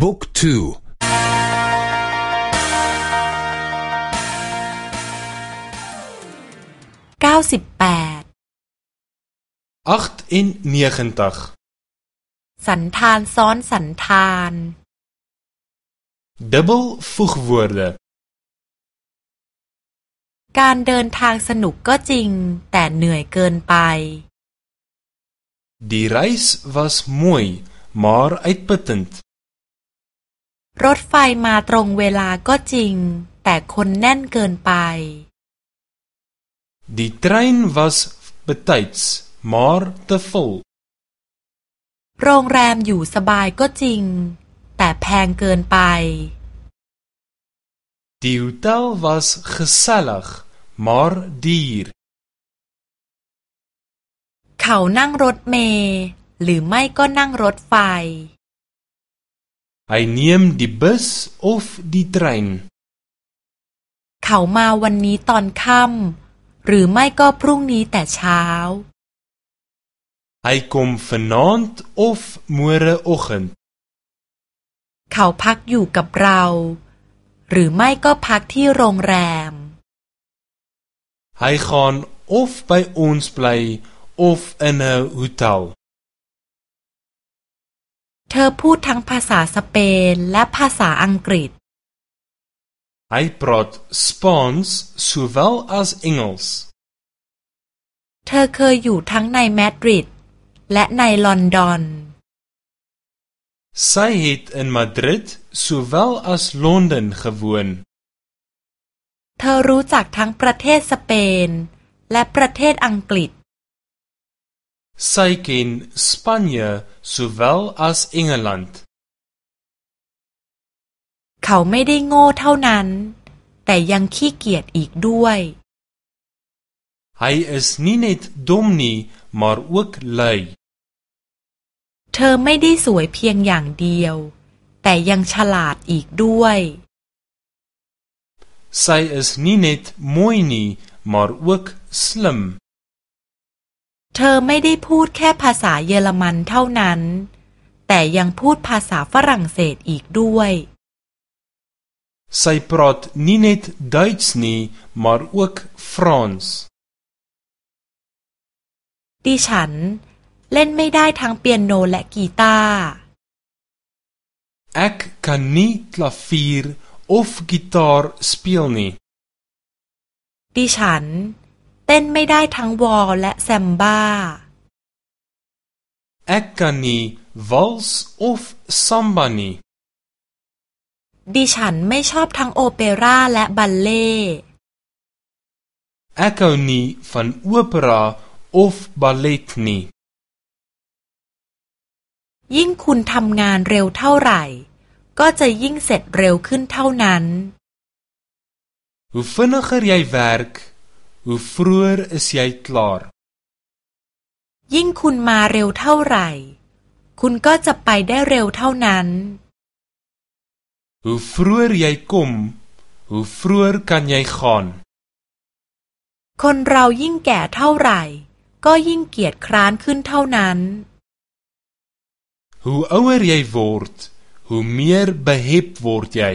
บุ๊กทูเก้าสิบแปดสันธานซ้อนสันธาน dubbel voegwoorde การเดินทางสนุกก็จริง แต่เหนื่อยเกินไป Die reis was mooi maar uitputtend รถไฟมาตรงเวลาก็จริง แต่คนแน่นเกินไป Die trein was betyds maar te vol โรงแรมอยู่สบายก็จริง แต่แพงเกินไป Die hotel was gesellig maar duur เขานั่งรถเมล์หรือไม่ก็นั่งรถไฟ Hy neem die bus of die trein เขามาวันนี้ตอนค่ำหรือไม่ก็พรุ่งนี้แต่เช้า Hy kom vanaand of môreoggend เขาพักอยู่กับเรา หรือไม่ก็พักที่โรงแรม Hy gaan of by ons bly of in 'n hotel เธอพูดทั้งภาษาสเปนและภาษาอังกฤษ Hy praat Spaans sowel as Engels เธอเคยอยู่ทั้งในมาดริดและในลอนดอน Sy het in Madrid sowel as Londen gewoon เธอรู้จักทั้งประเทศสเปนและประเทศอังกฤษ Sy ken Spanje sowel as Engeland เขาไม่ได้โง่เท่านั้น แต่ยังขี้เกียจอีกด้วย Hy is nie net dom nie maar ook lui เธอไม่ได้สวยเพียงอย่างเดียว แต่ยังฉลาดอีกด้วย Sy is nie net mooi nie maar ook slim เธอไม่ได้พูดแค่ภาษาเยอรมันเท่านั้น แต่ยังพูดภาษาฝรั่งเศสอีกด้วย Sy praat nie net Duits nie maar ook Frans ดิฉันเล่นไม่ได้ทั้งเปียโนและกีตาร์ Ek kan nie klavier of gitaar speel nie ดิฉันเต้นไม่ได้ทั้งวอลและแซมบ้า Ek kan nie wals of samba nie ดิฉันไม่ชอบทั้งโอเปร่าและบัลเล่ Ek hou nie van opera of ballet nie ยิ่งคุณทำงานเร็วเท่าไหร่ ก็จะยิ่งเสร็จเร็วขึ้นเท่านั้น Hoe vinniger jy werk, hoe vroeër is jy klaar. ยิ่งคุณมาเร็วเท่าไหร่ คุณก็จะไปได้เร็วเท่านั้น Hoe vroeër jy kom, hoe vroeër kan jy gaan. คนเรายิ่งแก่เท่าไหร่ ก็ยิ่งเกียจคร้านขึ้นเท่านั้น Hoe ouer jy word, hoe meer behep word jy.